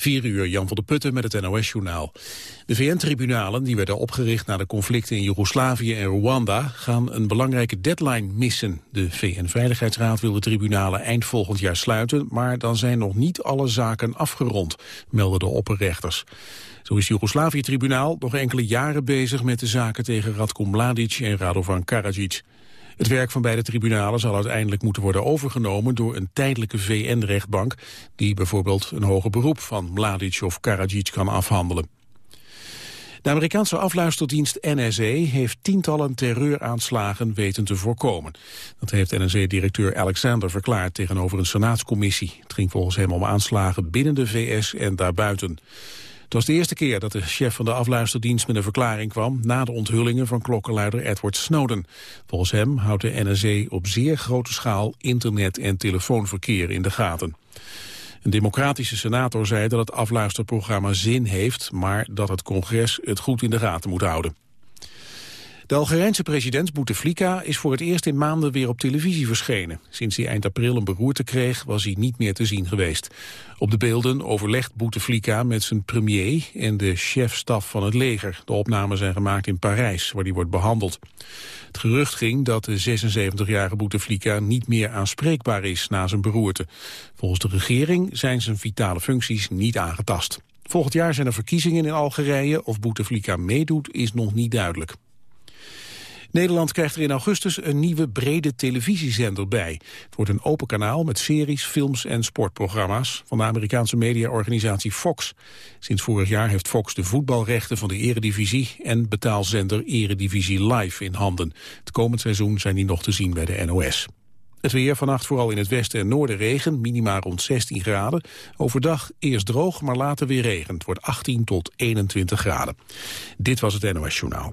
4 uur, Jan van der Putten met het NOS-journaal. De VN-tribunalen, die werden opgericht na de conflicten in Joegoslavië en Rwanda, gaan een belangrijke deadline missen. De VN-veiligheidsraad wil de tribunalen eind volgend jaar sluiten, maar dan zijn nog niet alle zaken afgerond, melden de opperrechters. Zo is het Joegoslavië-tribunaal nog enkele jaren bezig met de zaken tegen Radko Mladic en Radovan Karadzic. Het werk van beide tribunalen zal uiteindelijk moeten worden overgenomen door een tijdelijke VN-rechtbank die bijvoorbeeld een hoger beroep van Mladic of Karadzic kan afhandelen. De Amerikaanse afluisterdienst NSA heeft tientallen terreuraanslagen weten te voorkomen. Dat heeft NSA-directeur Alexander verklaard tegenover een senaatscommissie. Het ging volgens hem om aanslagen binnen de VS en daarbuiten. Het was de eerste keer dat de chef van de afluisterdienst met een verklaring kwam... na de onthullingen van klokkenluider Edward Snowden. Volgens hem houdt de NSA op zeer grote schaal internet- en telefoonverkeer in de gaten. Een democratische senator zei dat het afluisterprogramma zin heeft... maar dat het congres het goed in de gaten moet houden. De Algerijnse president Bouteflika is voor het eerst in maanden weer op televisie verschenen. Sinds hij eind april een beroerte kreeg was hij niet meer te zien geweest. Op de beelden overlegt Bouteflika met zijn premier en de chefstaf van het leger. De opnamen zijn gemaakt in Parijs, waar hij wordt behandeld. Het gerucht ging dat de 76-jarige Bouteflika niet meer aanspreekbaar is na zijn beroerte. Volgens de regering zijn zijn vitale functies niet aangetast. Volgend jaar zijn er verkiezingen in Algerije. Of Bouteflika meedoet is nog niet duidelijk. Nederland krijgt er in augustus een nieuwe brede televisiezender bij. Het wordt een open kanaal met series, films en sportprogramma's van de Amerikaanse mediaorganisatie Fox. Sinds vorig jaar heeft Fox de voetbalrechten van de eredivisie en betaalzender Eredivisie Live in handen. Het komend seizoen zijn die nog te zien bij de NOS. Het weer vannacht vooral in het westen en noorden regen, minima rond 16 graden. Overdag eerst droog, maar later weer regen. Het wordt 18 tot 21 graden. Dit was het NOS Journaal.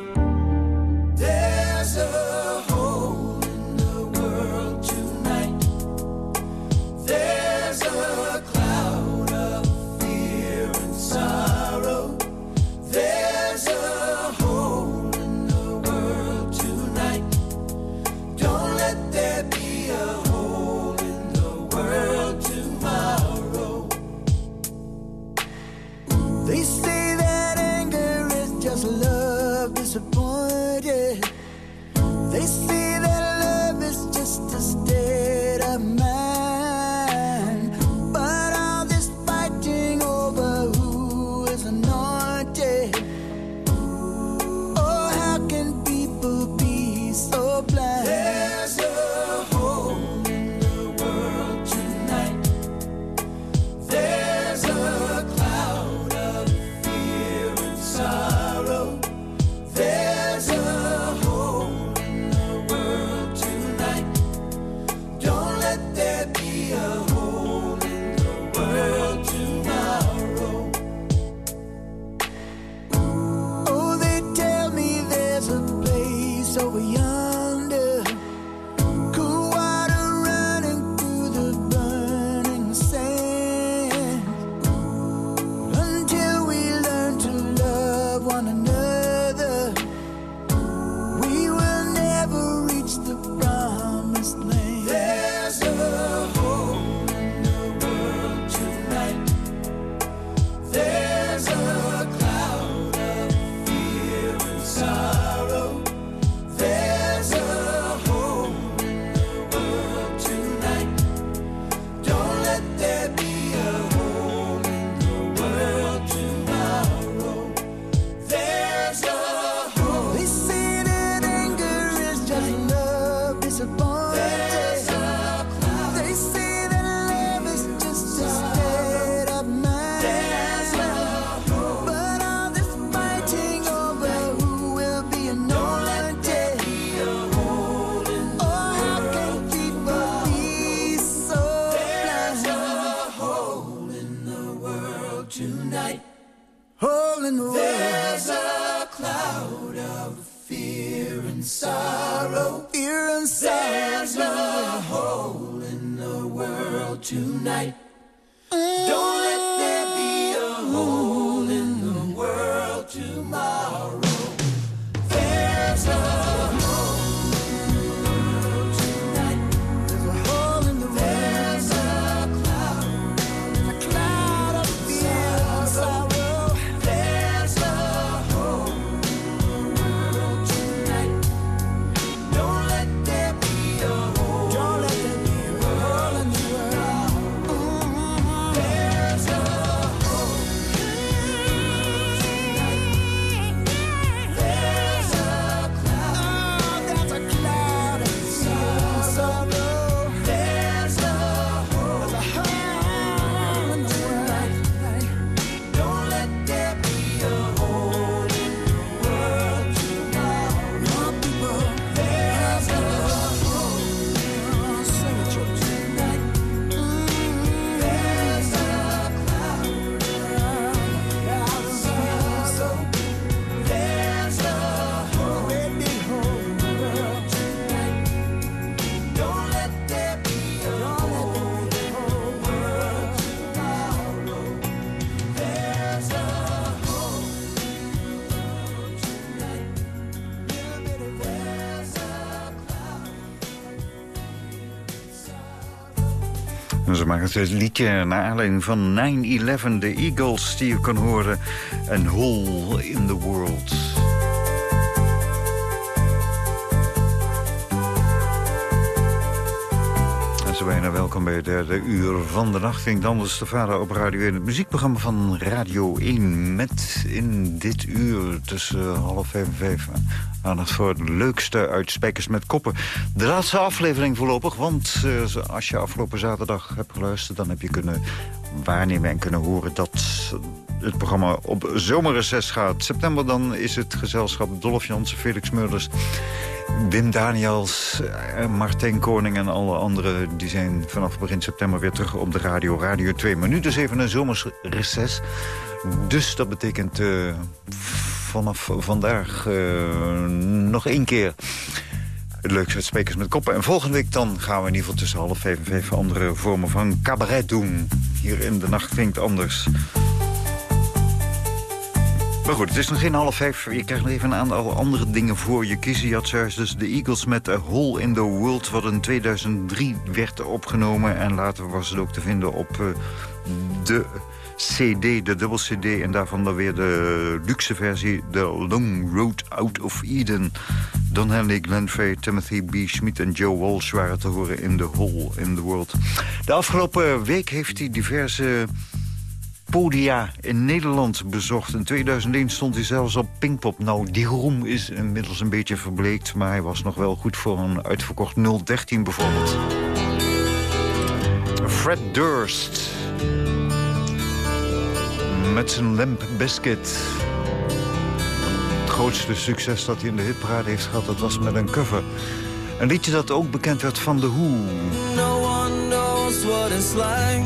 Het liedje naar aanleiding van 9-11, de Eagles die je kan horen. Een hole in the world. Bijna welkom bij het derde uur van de nacht. Klinkt anders de vader op Radio 1. Het muziekprogramma van Radio 1. Met in dit uur tussen half vijf en vijf aandacht voor het leukste uit Spijkers met Koppen. De laatste aflevering voorlopig, want uh, als je afgelopen zaterdag hebt geluisterd... dan heb je kunnen waarnemen en kunnen horen dat het programma op zomerreces gaat. September dan is het gezelschap Dolph Jansen, Felix Meurders... Wim Daniels, eh, Martijn Koning en alle anderen... die zijn vanaf begin september weer terug op de radio. Radio 2. Maar nu dus even een zomersreces. Dus dat betekent uh, vanaf vandaag uh, nog één keer... Het leukste uit Sprekers met Koppen. En volgende week dan gaan we in ieder geval tussen half vijf en vijf... andere vormen van cabaret doen. Hier in de nacht klinkt anders. Maar goed, het is nog geen half vijf. Je krijgt nog even een aantal andere dingen voor je kiezen. Je had dus de Eagles met A Hole in the World... wat in 2003 werd opgenomen. En later was het ook te vinden op uh, de CD, de dubbel CD... en daarvan dan weer de luxe versie, The Long Road Out of Eden. Don Henley, Glenn Frey, Timothy B. Schmidt en Joe Walsh waren te horen in The Hole in the World. De afgelopen week heeft hij diverse podia in Nederland bezocht. In 2001 stond hij zelfs op Pinkpop. Nou, die roem is inmiddels een beetje verbleekt... maar hij was nog wel goed voor een uitverkocht 013 bijvoorbeeld. Fred Durst. Met zijn Limp Biscuit. Het grootste succes dat hij in de hitparade heeft gehad... dat was met een cover. Een liedje dat ook bekend werd van The Who. No one knows what it's like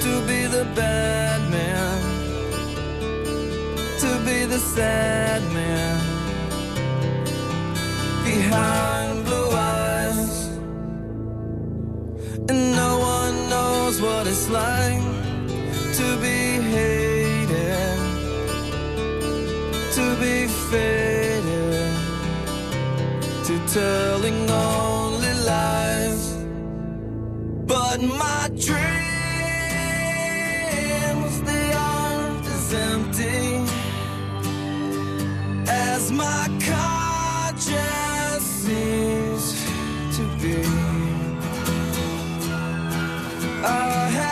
to be the bad man, to be the sad man behind blue eyes, and no one knows what it's like to be hated, to be faded, to telling only lies. But my dream empty as my just seems to be. I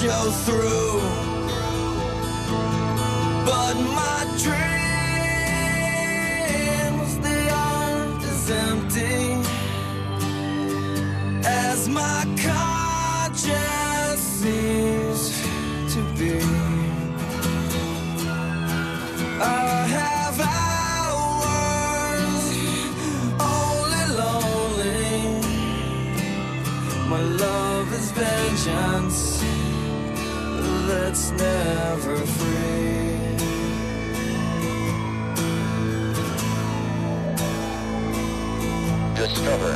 show through. But my dreams they aren't as empty. As my that's never free. discover.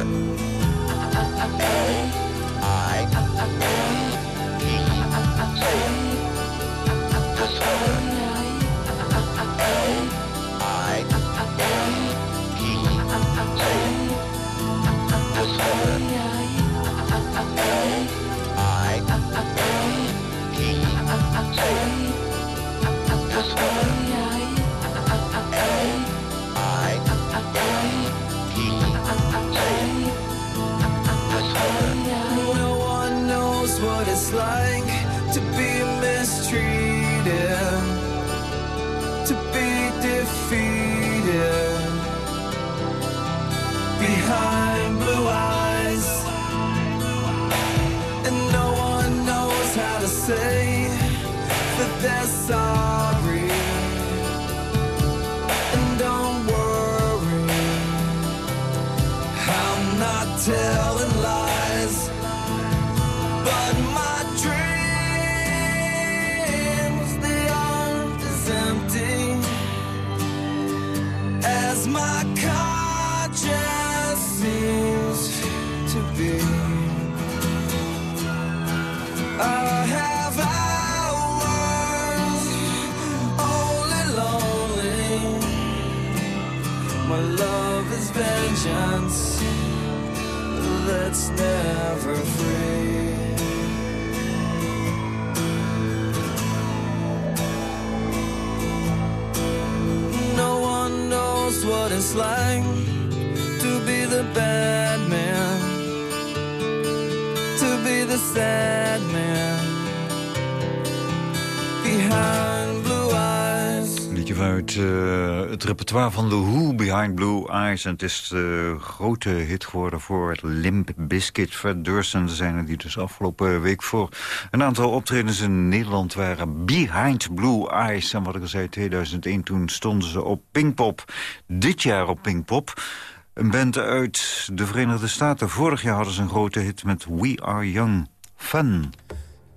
like to be the bad man, to be the sad man behind. Het repertoire van The Who, Behind Blue Eyes. En het is de grote hit geworden voor Limp Bizkit. Fred Durst en zijn die dus afgelopen week voor een aantal optredens in Nederland waren. Behind Blue Eyes. En wat ik al zei, 2001 toen stonden ze op Pinkpop. Dit jaar op Pinkpop. Een band uit de Verenigde Staten. Vorig jaar hadden ze een grote hit met We Are Young. Fun.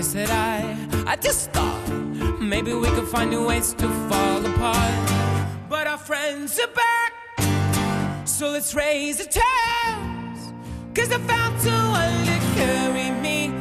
That I, I just thought maybe we could find new ways to fall apart. But our friends are back, so let's raise a toast. Cause I found someone to carry me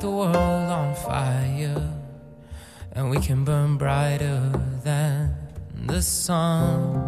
the world on fire, and we can burn brighter than the sun.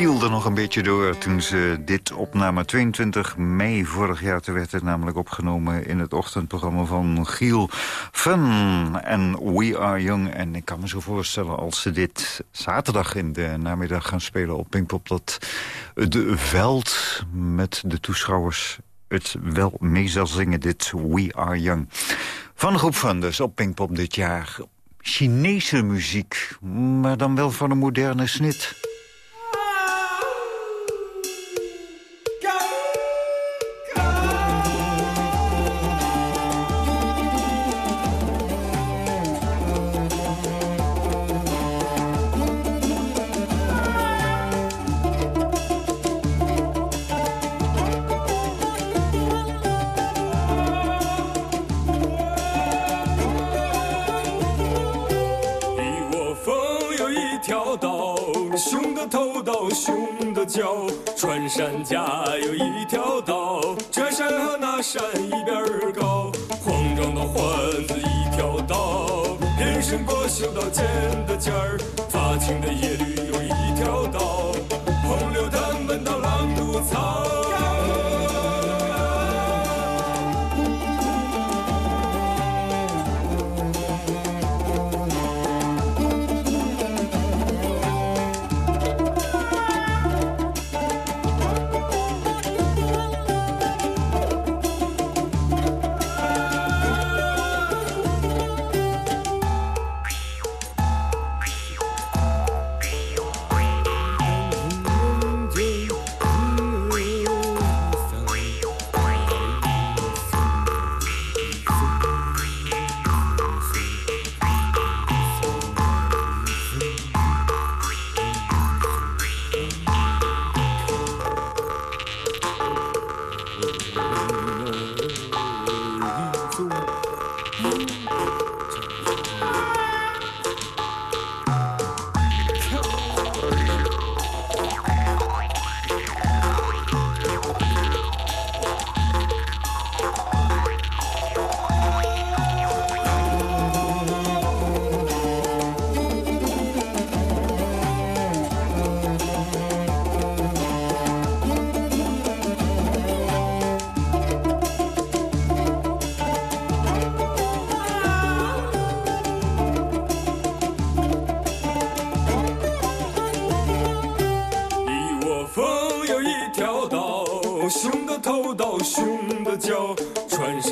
Pielde nog een beetje door toen ze dit opnamen. 22 mei vorig jaar te werd het namelijk opgenomen... in het ochtendprogramma van Giel Fun en We Are Young. En ik kan me zo voorstellen als ze dit zaterdag in de namiddag gaan spelen op Pinkpop... dat het veld met de toeschouwers het wel mee zal zingen, dit We Are Young. Van de groep Fun dus op Pinkpop dit jaar... Chinese muziek, maar dan wel van een moderne snit.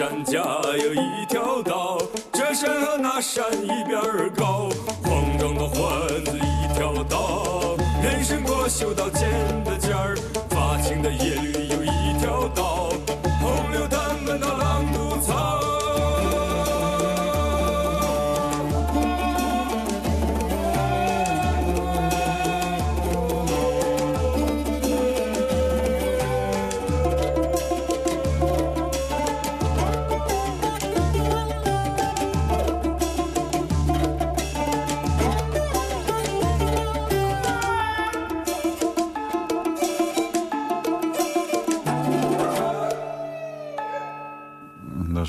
万家。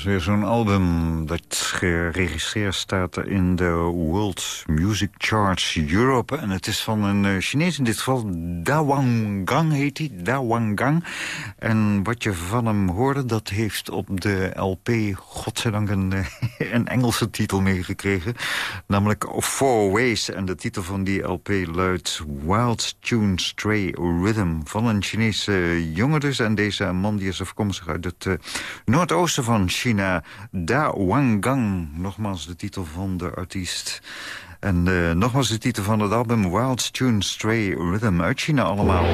Weer zo'n album dat geregistreerd staat in de World Music Charts Europe. En het is van een uh, Chinees, in dit geval Da Gang heet hij, Da Gang. En wat je van hem hoorde, dat heeft op de LP, godzijdank, een, eh, een Engelse titel meegekregen. Namelijk Four Ways. En de titel van die LP luidt Wild Tune Stray Rhythm. Van een Chinese jongen dus. En deze man die is afkomstig uit het noordoosten van China. Da Wangang. Nogmaals de titel van de artiest. En uh, nogmaals de titel van het album Wild Tune Stray Rhythm uit China allemaal.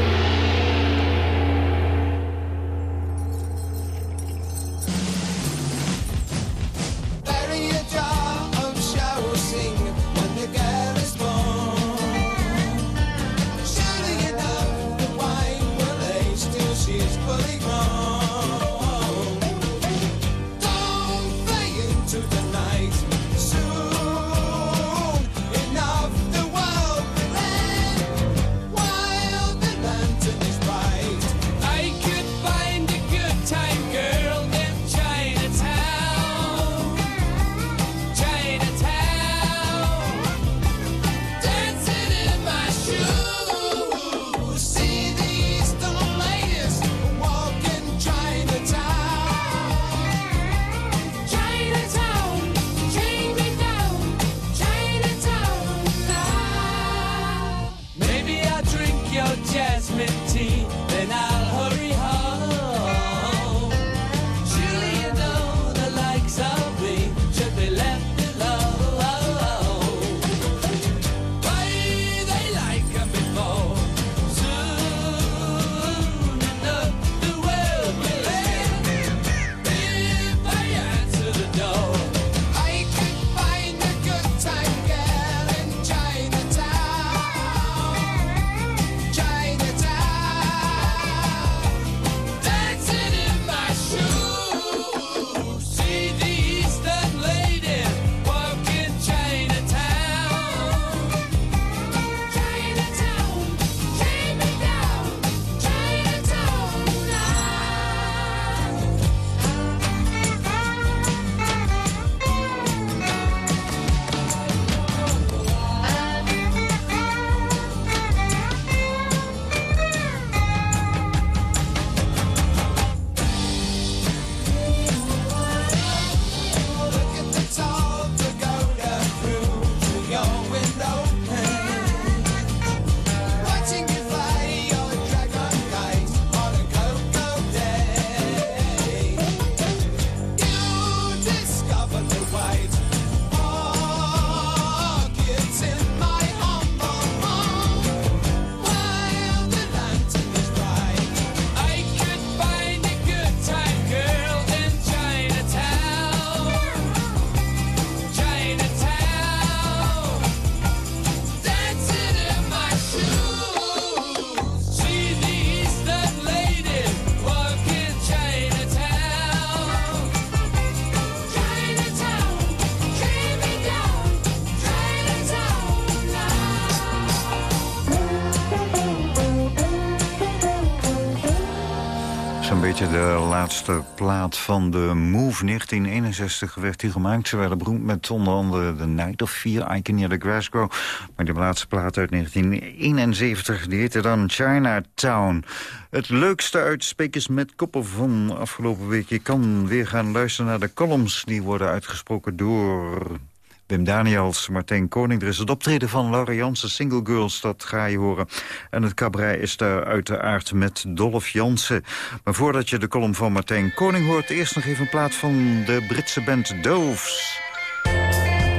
De laatste plaat van de Move. 1961 werd die gemaakt. Ze werden beroemd met onder andere The Night of Fear, I Can Hear the. Maar die laatste plaat uit 1971, die heette dan Chinatown. Het leukste uit met Koppen van afgelopen week. Je kan weer gaan luisteren naar de columns die worden uitgesproken door Wim Daniels, Martijn Koning. Er is het optreden van Laura Jansen, Single Girls, dat ga je horen. En het cabaret is daar uiteraard met Dolph Jansen. Maar voordat je de column van Martijn Koning hoort... eerst nog even een plaat van de Britse band Doves.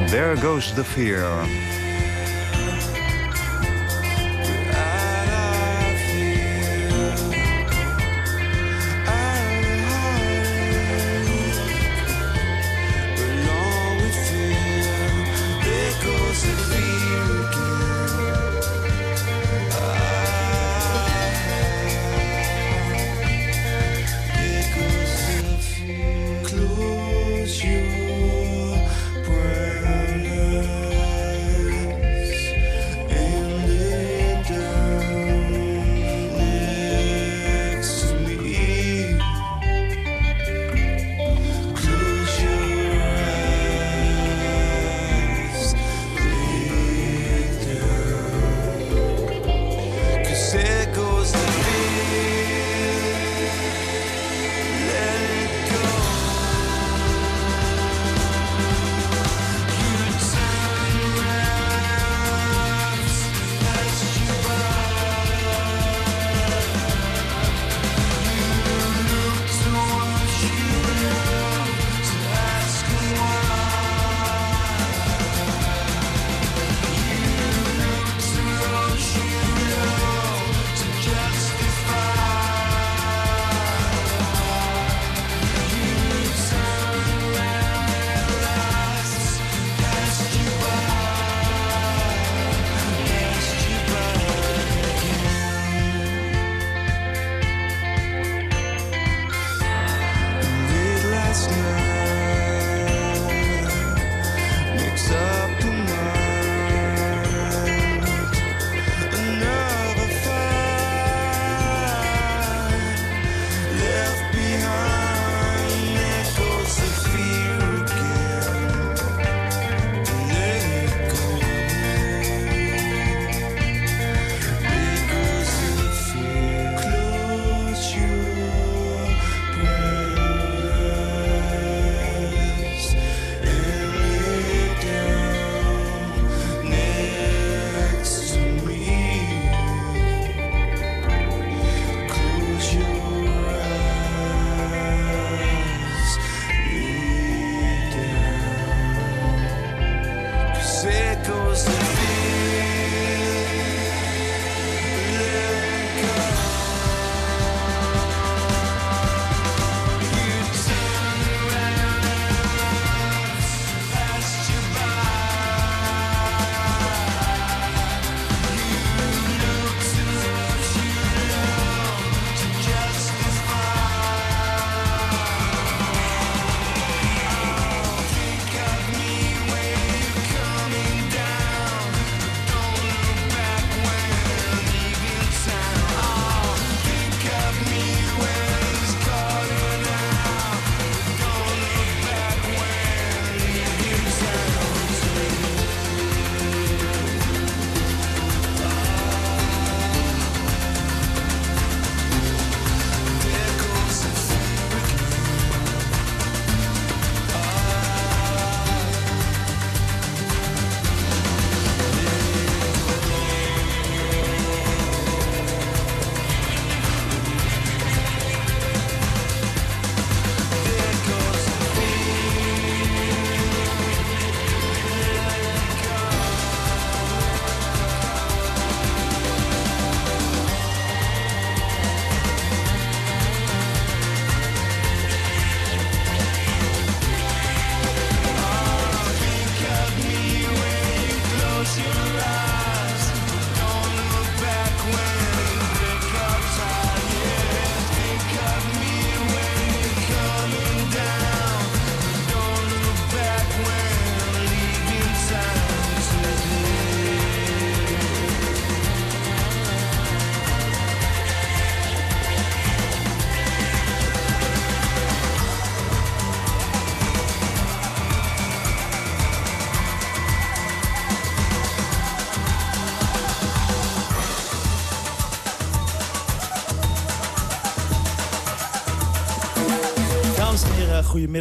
There Goes the Fear.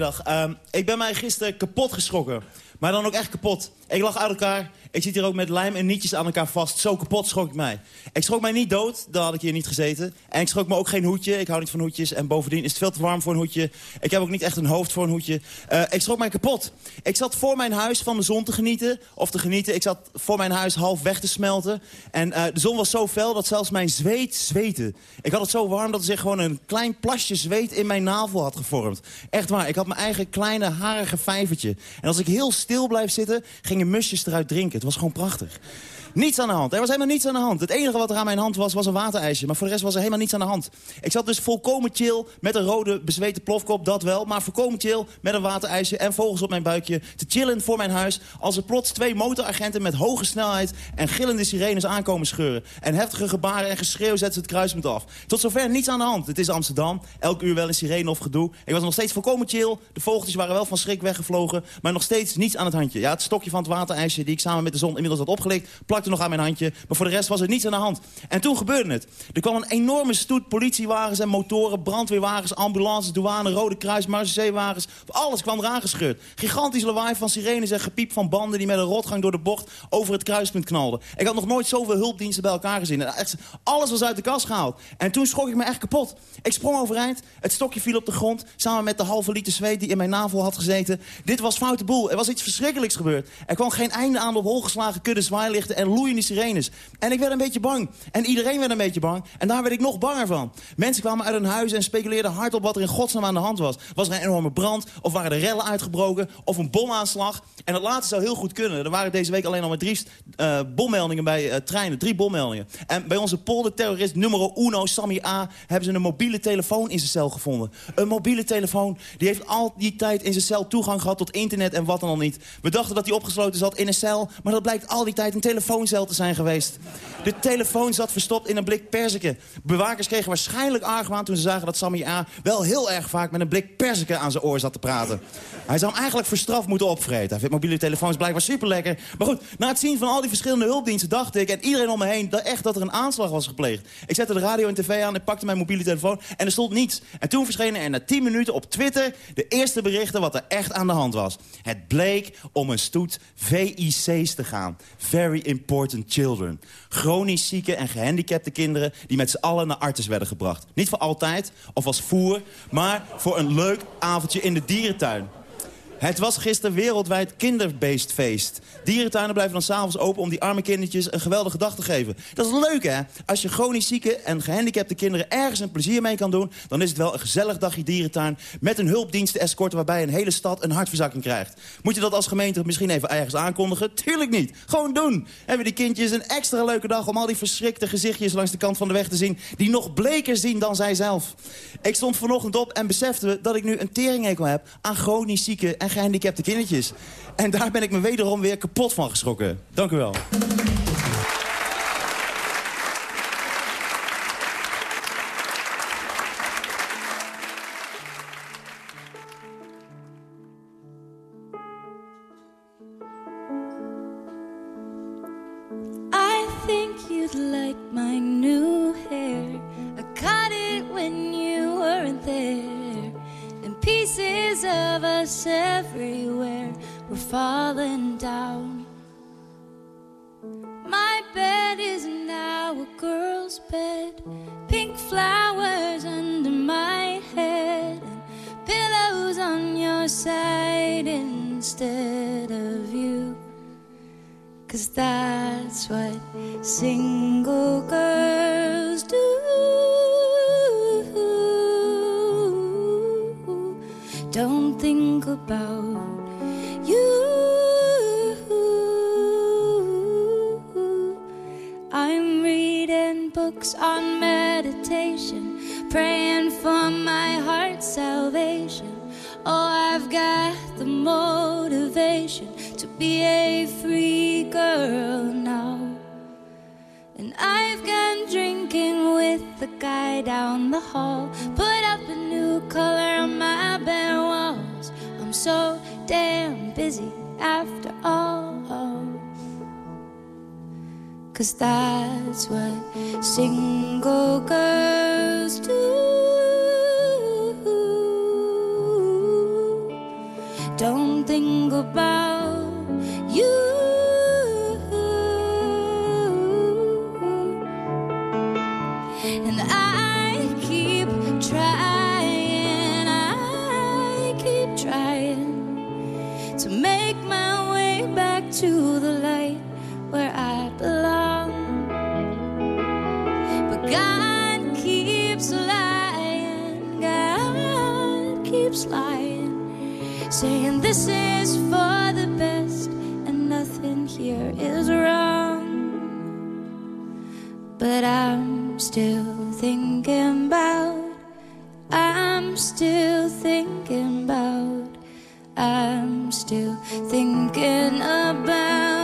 Goedemiddag. Uh, ik ben mij gisteren kapot geschrokken. Maar dan ook echt kapot. Ik lag uit elkaar. Ik zit hier ook met lijm en nietjes aan elkaar vast. Zo kapot schrok ik mij. Ik schrok mij niet dood, dan had ik hier niet gezeten. En ik schrok me ook geen hoedje. Ik hou niet van hoedjes. En bovendien is het veel te warm voor een hoedje. Ik heb ook niet echt een hoofd voor een hoedje. Uh, ik schrok mij kapot. Ik zat voor mijn huis van de zon te genieten. Of te genieten. Ik zat voor mijn huis half weg te smelten. En uh, de zon was zo fel dat zelfs mijn zweet zweette. Ik had het zo warm dat er zich gewoon een klein plasje zweet in mijn navel had gevormd. Echt waar. Ik had mijn eigen kleine harige vijvertje. En als ik heel stil blijf zitten, gingen musjes eruit drinken. Het was gewoon prachtig. Niets aan de hand. Er was helemaal niets aan de hand. Het enige wat er aan mijn hand was, was een waterijsje. Maar voor de rest was er helemaal niets aan de hand. Ik zat dus volkomen chill met een rode bezweten plofkop, dat wel. Maar volkomen chill met een waterijsje en vogels op mijn buikje. Te chillen voor mijn huis. Als er plots twee motoragenten met hoge snelheid en gillende sirenes aankomen scheuren. En heftige gebaren en geschreeuw zetten ze het kruispunt af. Tot zover niets aan de hand. Het is Amsterdam. Elk uur wel een sirene of gedoe. Ik was nog steeds volkomen chill. De vogeltjes waren wel van schrik weggevlogen. Maar nog steeds niets aan het handje. Ja, het stokje van het waterijsje die ik samen met de zon inmiddels had opgelikt... nog aan mijn handje. Maar voor de rest was er niets aan de hand. En toen gebeurde het. Er kwam een enorme stoet politiewagens en motoren, brandweerwagens, ambulances, douane, Rode Kruis, marseillewagens. Alles kwam eraan gescheurd. Gigantisch lawaai van sirenes en gepiep van banden die met een rotgang door de bocht over het kruispunt knalden. Ik had nog nooit zoveel hulpdiensten bij elkaar gezien. Echt, alles was uit de kast gehaald. En toen schrok ik me echt kapot. Ik sprong overeind, het stokje viel op de grond, samen met de halve liter zweet die in mijn navel had gezeten. Dit was foute boel. Er was iets verschrikkelijks gebeurd. Er kwam geen einde aan op holgeslagen kudde zwaailichten en loeiende sirenes. En ik werd een beetje bang. En iedereen werd een beetje bang. En daar werd ik nog banger van. Mensen kwamen uit hun huis en speculeerden hardop wat er in godsnaam aan de hand was. Was er een enorme brand? Of waren er rellen uitgebroken? Of een bomaanslag? En dat laatste zou heel goed kunnen. Er waren deze week alleen al maar drie uh, bommeldingen bij uh, treinen. Drie bommeldingen. En bij onze polderterrorist nummer uno, Sammy A... hebben ze een mobiele telefoon in zijn cel gevonden. Een mobiele telefoon. Die heeft al die tijd in zijn cel toegang gehad tot internet en wat dan al niet. We dachten dat hij opgesloten zat in een cel. Maar dat blijkt al die tijd een telefooncel te zijn geweest. De telefoon zat verstopt in een blik perziken. Bewakers kregen waarschijnlijk argwaan toen ze zagen dat Sammy A... wel heel erg vaak met een blik perziken aan zijn oor zat te praten. Hij zou hem eigenlijk voor straf moeten opvreten. Hij vindt mobiele telefoons blijkbaar super lekker. Maar goed, na het zien van al die verschillende hulpdiensten dacht ik... en iedereen om me heen, dat echt dat er een aanslag was gepleegd. Ik zette de radio en tv aan, ik pakte mijn mobiele telefoon en er stond niets. En toen verschenen er na 10 minuten op Twitter de eerste berichten wat er echt aan de hand was. Het bleek om een stoet VIC's te gaan. Very Important Children. Chronisch zieke en gehandicapte kinderen die met z'n allen naar artis werden gebracht. Niet voor altijd of als voer, maar voor een leuk avondje in de dierentuin. Het was gisteren wereldwijd kinderbeestfeest. Dierentuinen blijven dan s'avonds open om die arme kindertjes een geweldige dag te geven. Dat is leuk, hè? Als je chronisch zieke en gehandicapte kinderen ergens een plezier mee kan doen... dan is het wel een gezellig dagje dierentuin met een hulpdiensten-escort... waarbij een hele stad een hartverzakking krijgt. Moet je dat als gemeente misschien even ergens aankondigen? Tuurlijk niet. Gewoon doen. Hebben die kindjes een extra leuke dag om al die verschrikte gezichtjes langs de kant van de weg te zien... die nog bleker zien dan zij zelf. Ik stond vanochtend op en besefte dat ik nu een teringhekel heb aan chronisch zieke en gehandicapte kindertjes. En daar ben ik me wederom weer kapot van geschrokken. Dank u wel. Bed, pink flowers under my head, and pillows on your side instead of you. Cause that's what single girls do. Don't think about books on meditation, praying for my heart's salvation. Oh, I've got the motivation to be a free girl now. And I've gone drinking with the guy down the hall, put up a new color on my bare walls. I'm so damn busy after all. Cause that's what single girls do. Don't think about you. And I keep trying, I keep trying to make my way back to the light where I Lying, saying this is for the best and nothing here is wrong. But I'm still thinking about, I'm still thinking about, I'm still thinking about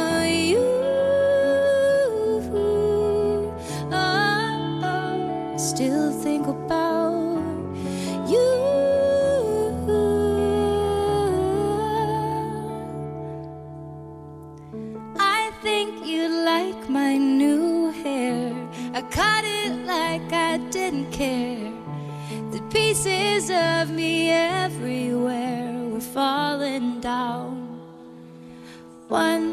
care. The pieces of me everywhere were falling down. One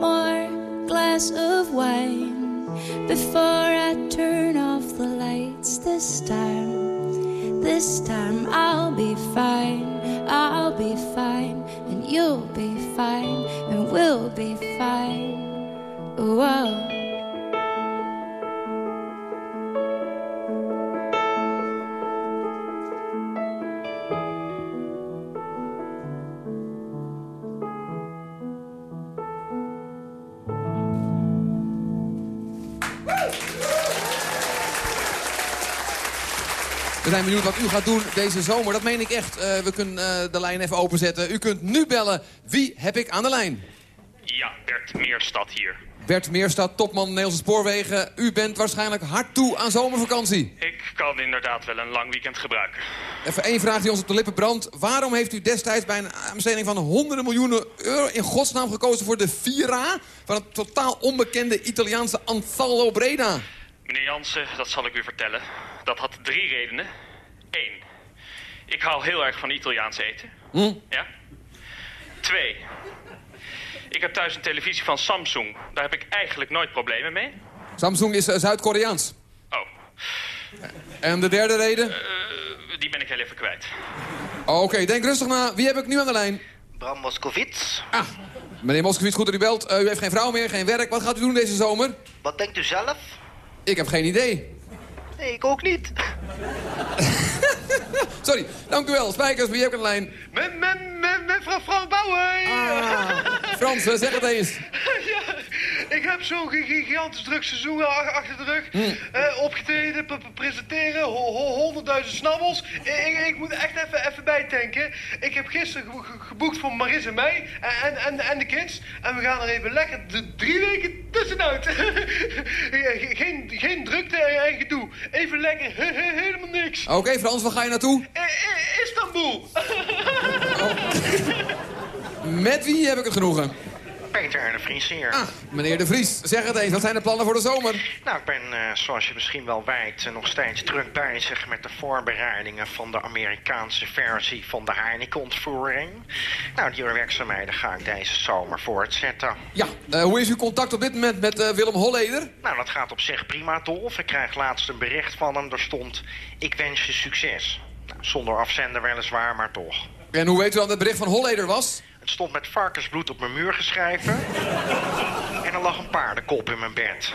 more glass of wine before I turn off the lights this time. This time I'll be fine, I'll be fine, and you'll be fine, and we'll be fine. Whoa. Zijn benieuwd wat u gaat doen deze zomer. Dat meen ik echt. Eh, we kunnen eh, de lijn even openzetten. U kunt nu bellen. Wie heb ik aan de lijn? Ja, Bert Meerstad hier. Bert Meerstad, topman Nederlandse Spoorwegen. U bent waarschijnlijk hard toe aan zomervakantie. Ik kan inderdaad wel een lang weekend gebruiken. Even één vraag die ons op de lippen brandt. Waarom heeft u destijds bij een aanbesteding van honderden miljoenen euro... in godsnaam gekozen voor de Vira... van het totaal onbekende Italiaanse Ansaldo Breda? Meneer Jansen, dat zal ik u vertellen. Dat had drie redenen. Eén, ik hou heel erg van Italiaans eten. Hm? Ja. Twee, ik heb thuis een televisie van Samsung. Daar heb ik eigenlijk nooit problemen mee. Samsung is eh, Zuid-Koreaans. Oh, En de derde reden? eh, die ben ik heel even kwijt. Oh, Oké, denk rustig na. Wie heb ik nu aan de lijn? Bram Moskowitz. Ah, meneer Moskowitz, goed dat u belt. Eh, u heeft geen vrouw meer, geen werk. Wat gaat u doen deze zomer? Wat denkt u zelf? Ik heb geen idee. Nee, ik ook niet. Sorry, dank u wel. Spijkers, wie heb ik aan de lijn? Mevrouw Frank Bouwen. Ah, Frans, eh, zeg het eens. ja, ik heb zo'n gi- gigantisch druk seizoen achter de rug. Eh, opgetreden, presenteren, ho- ho- honderdduizend snabbels. Ik, ik moet echt even, even bijtanken. Ik heb gisteren ge- ge- geboekt voor Maris en mij en, en, en de kids. En we gaan er even lekker d- drie weken tussenuit. Ge- geen, geen drukte en, gedoe. Even lekker, he- he- helemaal niks. Oké, Frans, waar ga je naartoe? I- I- Istanbul. Met wie heb ik het genoegen? Peter de Vries hier. Ah, meneer De Vries, zeg het eens. Wat zijn de plannen voor de zomer? Nou, ik ben, eh, zoals je misschien wel weet, eh, nog steeds druk bezig met de voorbereidingen van de Amerikaanse versie van de Heineken-ontvoering. Nou, die werkzaamheden ga ik deze zomer voortzetten. Ja, eh, hoe is uw contact op dit moment met Willem Holleder? Nou, dat gaat op zich prima, Dolf. Ik krijg laatst een bericht van hem. Daar stond, ik wens je succes. Nou, zonder afzender weliswaar, maar toch. En hoe weet u dan dat het bericht van Holleder was? Het stond met varkensbloed op mijn muur geschreven. en er lag een paardenkop in mijn bed.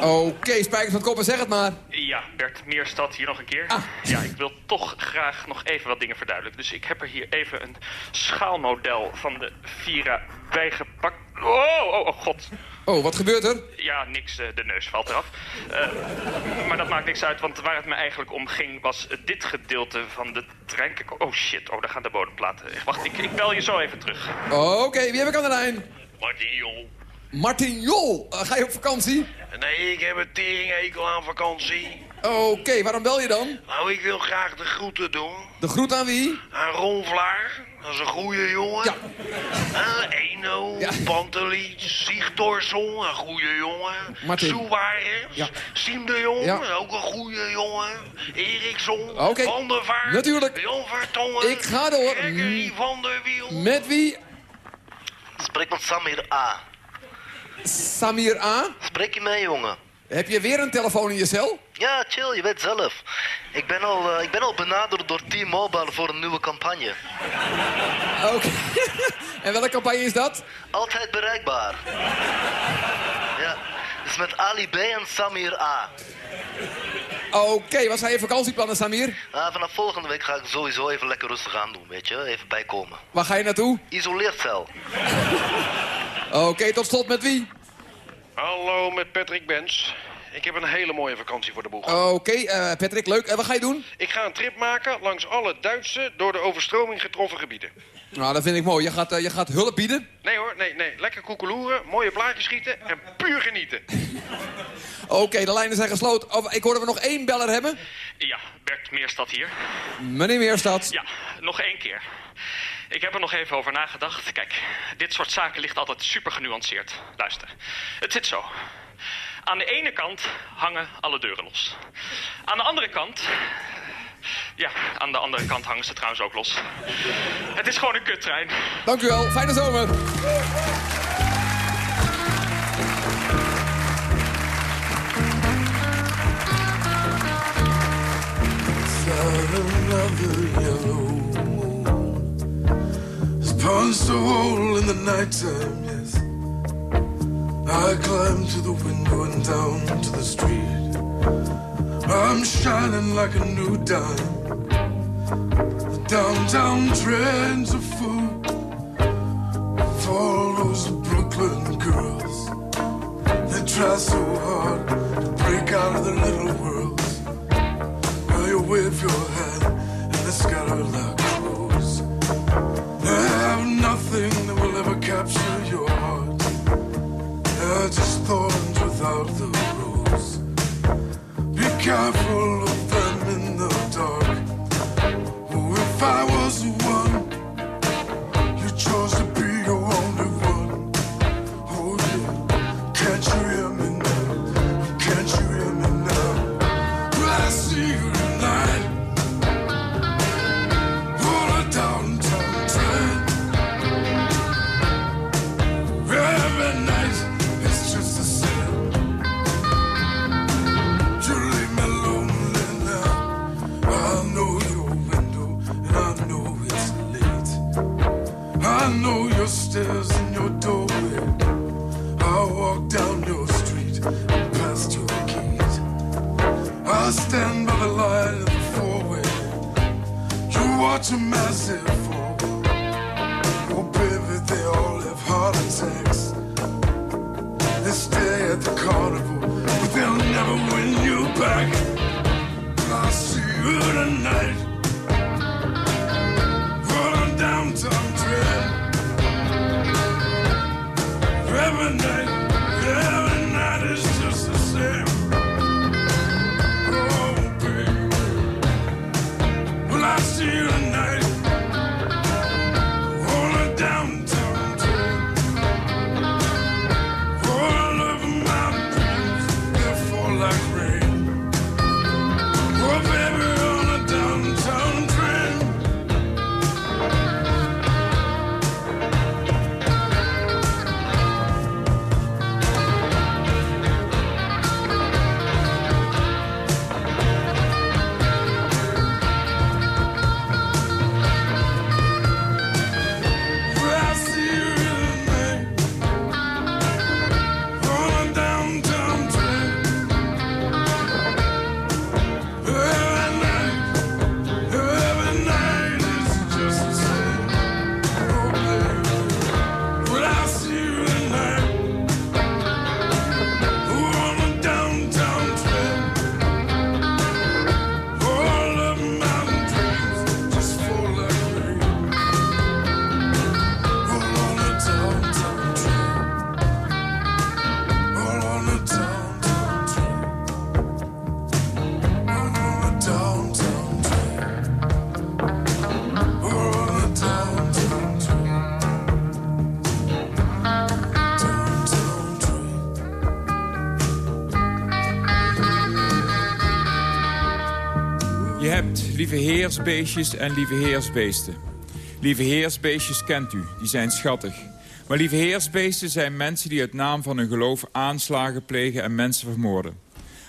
Oké, Spijkers van Koppen, zeg het maar. Ja, Bert Meerstad hier nog een keer. Ja, ik wil toch graag nog even wat dingen verduidelijken. Dus ik heb er hier even een schaalmodel van de Vira bijgepakt. Oh, oh, oh, god. Oh, wat gebeurt er? Ja, niks, eh, de neus valt eraf. Eh, maar dat maakt niks uit, want waar het me eigenlijk om ging... was dit gedeelte van de trein. Oh shit, oh, daar gaan de bodemplaten. Wacht, ik, ik bel je zo even terug. Oké, wie heb ik aan de lijn? Martin, joh. Martin Jol, eh, ga je op vakantie? Nee, ik heb een teringhekel aan vakantie. Oké, waarom bel je dan? Nou, ik wil graag de groeten doen. De groet aan wie? Aan Ron Vlaar. Dat is een goede jongen. Ja. Uh, Eno, Ja. Panteliet, Sigtorsson, een goede jongen. Martin. Soewares, Ja. Siem de Jong, Ja. ook een goede jongen. Eriksson, Oké. Van der Vaart, Natuurlijk. Jan Vertongen. Ik ga door. Gregory van der Wiel. Met wie? Spreek met Samir A. Samir A. Spreek je mee, jongen? Heb je weer een telefoon in je cel? Ja, chill, je weet zelf. Ik ben al, eh, ik ben al benaderd door T-Mobile voor een nieuwe campagne. Oké. en welke campagne is dat? Altijd bereikbaar. ja, dus met Ali B en Samir A. Oké, wat zijn je vakantieplannen, Samir? Ah, vanaf volgende week ga ik sowieso even lekker rustig aan doen, weet je. Even bijkomen. Waar ga je naartoe? Isoleercel. Oké, tot slot met wie? Hallo, met Patrick Bens. Ik heb een hele mooie vakantie voor de boeg. Oké, eh, Patrick, leuk. En wat ga je doen? Ik ga een trip maken langs alle Duitse door de overstroming getroffen gebieden. Nou, dat vind ik mooi. Je gaat, eh, je gaat hulp bieden. Nee hoor, nee, nee. Lekker koekeloeren, mooie plaatjes schieten en puur genieten. Oké, de lijnen zijn gesloten. Oh, ik hoor dat we nog één beller hebben. Ja, Bert Meerstad hier. Meneer Meerstad. Ja, nog één keer. Ik heb er nog even over nagedacht. Kijk, dit soort zaken ligt altijd super genuanceerd. Luister, het zit zo. Aan de ene kant hangen alle deuren los. Aan de andere kant... Ja, aan de andere kant hangen ze trouwens ook los. Het is gewoon een kuttrein. Dank u wel. Fijne zomer. yellow a hole in the nighttime, yes. I climb to the window and down to the street. I'm shining like a new dime. The downtown trends are full for all those Brooklyn girls. They try so hard to break out of their little worlds. Now you wave your hand and they scatter like train. Every night, every night is just the same. Oh, baby. Well, I see you heersbeestjes en lieve heersbeesten. Lieve heersbeestjes kent u, die zijn schattig. Maar lieve heersbeesten zijn mensen die uit naam van hun geloof aanslagen plegen en mensen vermoorden.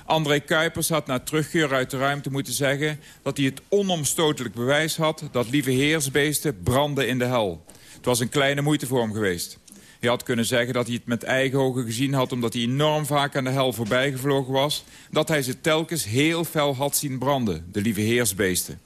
André Kuipers had na terugkeer uit de ruimte moeten zeggen... dat hij het onomstotelijk bewijs had dat lieve heersbeesten branden in de hel. Het was een kleine moeite voor hem geweest. Hij had kunnen zeggen dat hij het met eigen ogen gezien had... omdat hij enorm vaak aan de hel voorbij gevlogen was. Dat hij ze telkens heel fel had zien branden, de lieve heersbeesten.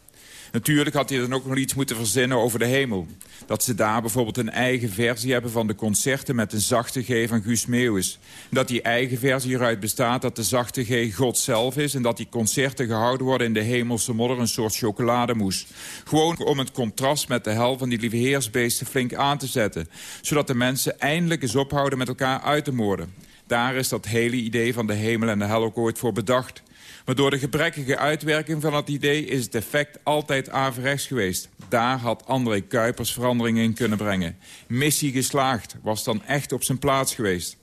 Natuurlijk had hij dan ook nog iets moeten verzinnen over de hemel. Dat ze daar bijvoorbeeld een eigen versie hebben van de concerten... met een zachte G van Guus Meeuwis. Dat die eigen versie eruit bestaat dat de zachte G God zelf is... en dat die concerten gehouden worden in de hemelse modder... een soort chocolademousse. Gewoon om het contrast met de hel van die lieve heersbeesten flink aan te zetten. Zodat de mensen eindelijk eens ophouden met elkaar uit te moorden. Daar is dat hele idee van de hemel en de hel ook ooit voor bedacht. Maar door de gebrekkige uitwerking van het idee is het effect altijd averechts geweest. Daar had André Kuipers verandering in kunnen brengen. Missie geslaagd was dan echt op zijn plaats geweest.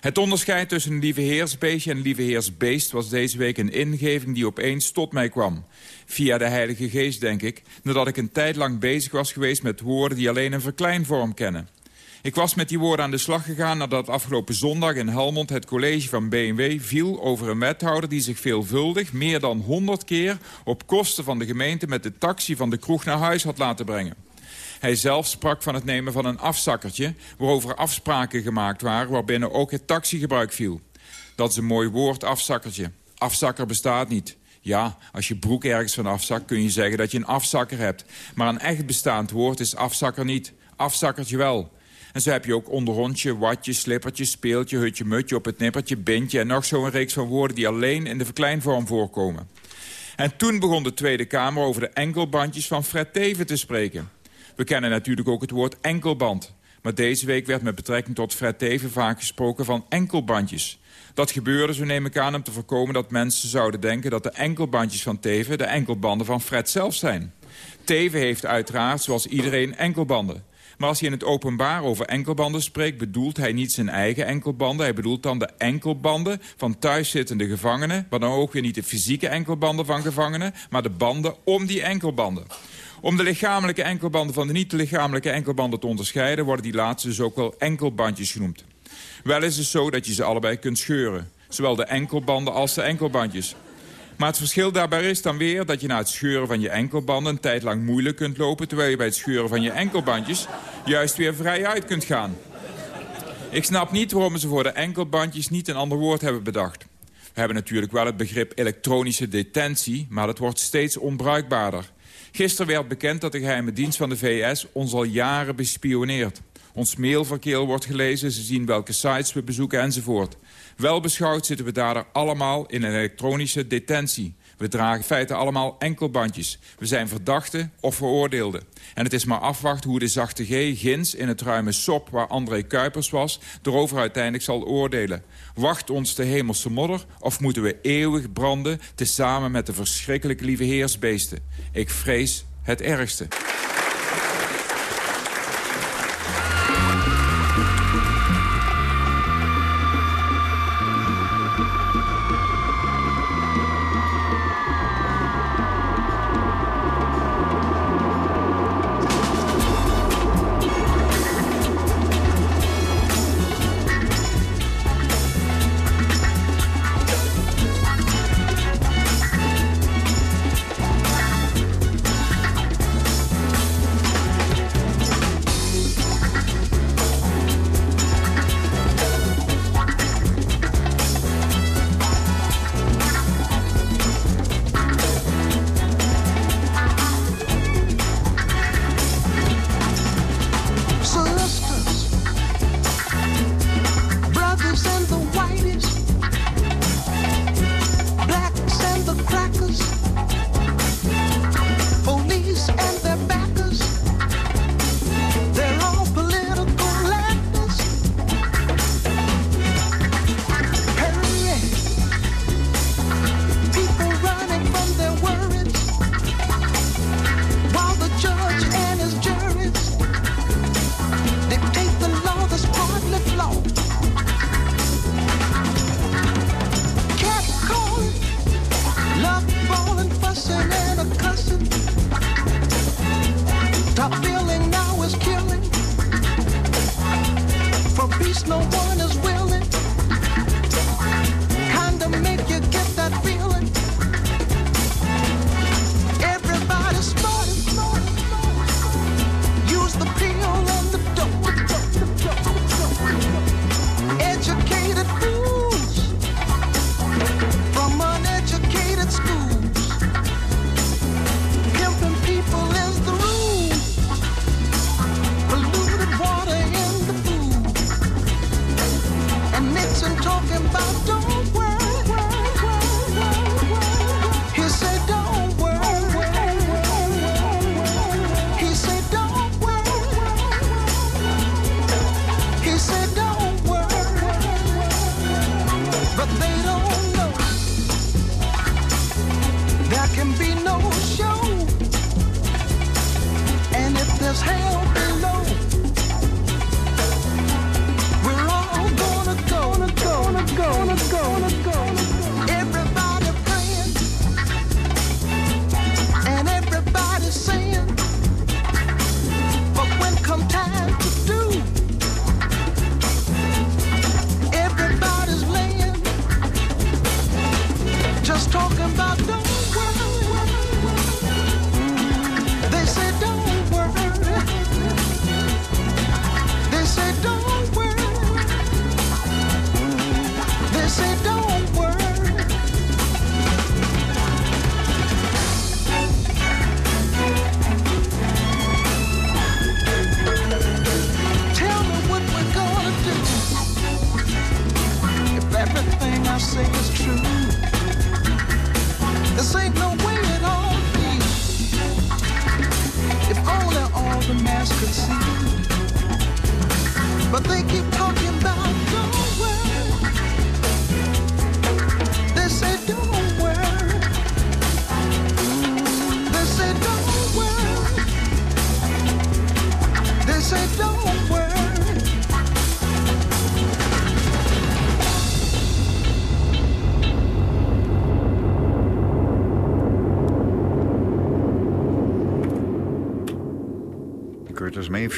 Het onderscheid tussen een lieve heersbeestje en een lieve heersbeest... was deze week een ingeving die opeens tot mij kwam. Via de Heilige Geest, denk ik, nadat ik een tijd lang bezig was geweest... met woorden die alleen een verkleinvorm kennen. Ik was met die woorden aan de slag gegaan nadat afgelopen zondag in Helmond het college van BMW viel over een wethouder die zich veelvuldig, meer dan 100 keer, op kosten van de gemeente met de taxi van de kroeg naar huis had laten brengen. Hij zelf sprak van het nemen van een afzakkertje... waarover afspraken gemaakt waren waarbinnen ook het taxigebruik viel. Dat is een mooi woord, afzakkertje. Afzakker bestaat niet. Ja, als je broek ergens van afzakt kun je zeggen dat je een afzakker hebt. Maar een echt bestaand woord is afzakker niet. Afzakkertje wel. En zo heb je ook onderhondje, watje, slippertje, speeltje, hutje, mutje, op het nippertje, bindje... en nog zo'n reeks van woorden die alleen in de verkleinvorm voorkomen. En toen begon de Tweede Kamer over de enkelbandjes van Fred Teven te spreken. We kennen natuurlijk ook het woord enkelband. Maar deze week werd met betrekking tot Fred Teven vaak gesproken van enkelbandjes. Dat gebeurde, zo neem ik aan, om te voorkomen dat mensen zouden denken... dat de enkelbandjes van Teven de enkelbanden van Fred zelf zijn. Teven heeft uiteraard, zoals iedereen, enkelbanden. Maar als hij in het openbaar over enkelbanden spreekt... bedoelt hij niet zijn eigen enkelbanden. Hij bedoelt dan de enkelbanden van thuiszittende gevangenen... maar dan ook weer niet de fysieke enkelbanden van gevangenen... maar de banden om die enkelbanden. Om de lichamelijke enkelbanden van de niet-lichamelijke enkelbanden te onderscheiden... worden die laatste dus ook wel enkelbandjes genoemd. Wel is het zo dat je ze allebei kunt scheuren. Zowel de enkelbanden als de enkelbandjes. Maar het verschil daarbij is dan weer dat je na het scheuren van je enkelbanden... een tijd lang moeilijk kunt lopen... terwijl je bij het scheuren van je enkelbandjes juist weer vrij uit kunt gaan. Ik snap niet waarom ze voor de enkelbandjes niet een ander woord hebben bedacht. We hebben natuurlijk wel het begrip elektronische detentie... maar dat wordt steeds onbruikbaarder. Gisteren werd bekend dat de geheime dienst van de VS ons al jaren bespioneert. Ons mailverkeer wordt gelezen, ze zien welke sites we bezoeken enzovoort. Wel beschouwd zitten we daar allemaal in een elektronische detentie. We dragen in allemaal enkelbandjes. We zijn verdachten of veroordeelden. En het is maar afwachten hoe de zachte G Gins in het ruime sop... waar André Kuipers was, erover uiteindelijk zal oordelen. Wacht ons de hemelse modder of moeten we eeuwig branden... tezamen met de verschrikkelijke lieve heersbeesten? Ik vrees het ergste.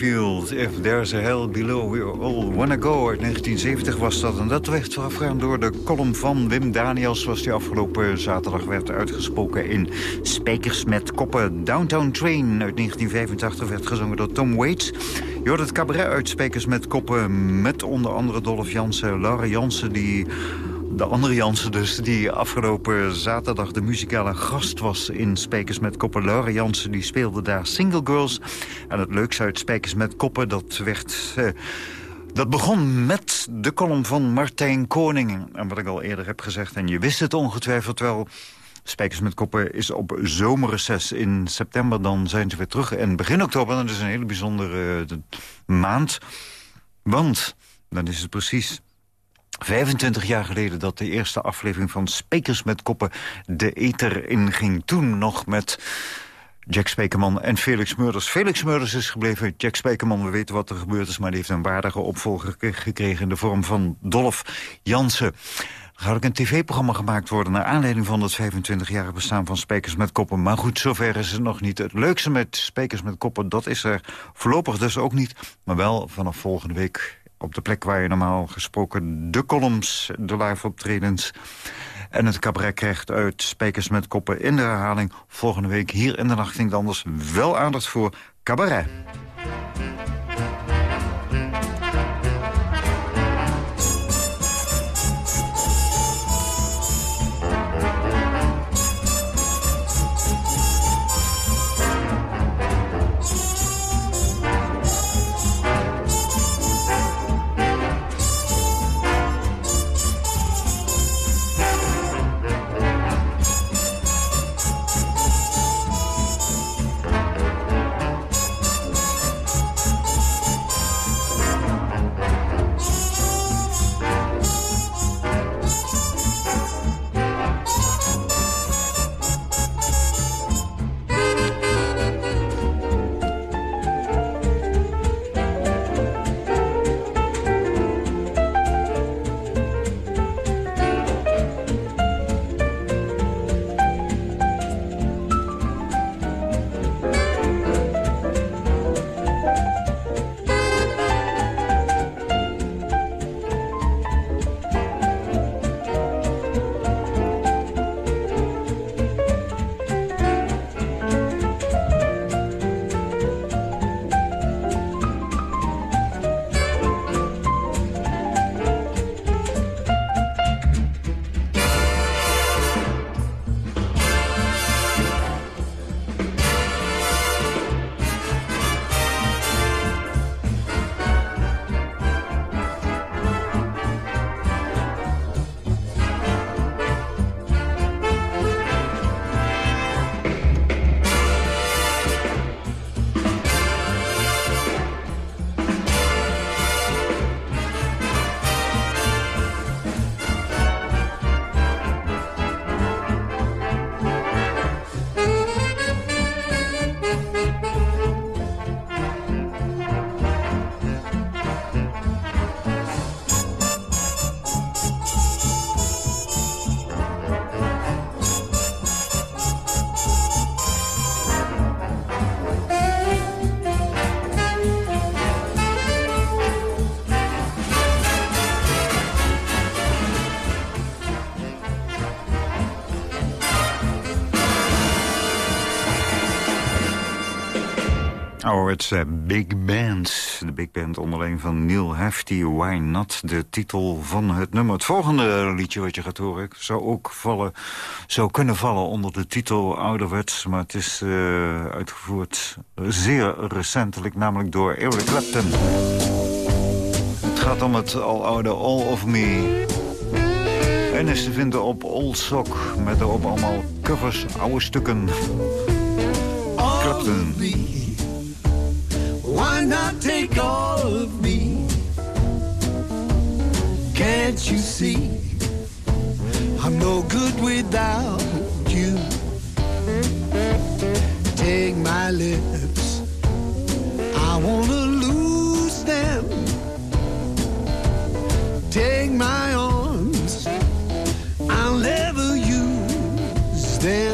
If There's a Hell Below, We All Wanna Go. Uit 1970 was dat. En dat werd voorafgaan door de column van Wim Daniels... zoals die afgelopen zaterdag werd uitgesproken in Spijkers met Koppen. Downtown Train uit 1985 werd gezongen door Tom Waits. Je hoort het cabaret uit Spijkers met Koppen... met onder andere Dolph Jansen, Laura Jansen... die de andere Jansen dus, die afgelopen zaterdag de muzikale gast was in Spijkers met Koppen. Laura Jansen, die speelde daar Single Girls. En het leukste uit Spijkers met Koppen, dat werd... Uh, dat begon met de column van Martijn Koning. En wat ik al eerder heb gezegd, en je wist het ongetwijfeld wel... Spijkers met Koppen is op zomerreces in september. Dan zijn ze weer terug. En begin oktober, dat is een hele bijzondere uh, maand. Want dan is het precies 25 jaar geleden dat de eerste aflevering van Spekers met Koppen de ether inging. Toen nog met Jack Spekerman en Felix Murders. Felix Murders is gebleven. Jack Spekerman, we weten wat er gebeurd is... maar die heeft een waardige opvolger gekregen in de vorm van Dolph Jansen. Er gaat ook een tv-programma gemaakt worden... naar aanleiding van het 25-jarige bestaan van Spekers met Koppen. Maar goed, zover is het nog niet. Het leukste met Spekers met Koppen, dat is er voorlopig dus ook niet. Maar wel vanaf volgende week op de plek waar je normaal gesproken de columns, de live optredens... en het cabaret krijgt uit Spijkers met Koppen in de herhaling. Volgende week hier in de Nacht Anders wel aandacht voor cabaret. Howard's uh, Big Band. De Big Band onderling van Neil Hefty, Why Not? De titel van het nummer. Het volgende liedje wat je gaat horen zou ook vallen, zou kunnen vallen onder de titel Ouderwets. Maar het is uh, uitgevoerd zeer recentelijk, namelijk door Eric Clapton. Het gaat om het aloude All of Me. En is te vinden op Old Sock. Met erop allemaal covers, oude stukken. Clapton. Why not take all of me? Can't you see? I'm no good without you. Take my lips. I wanna lose them. Take my arms. I'll never use them.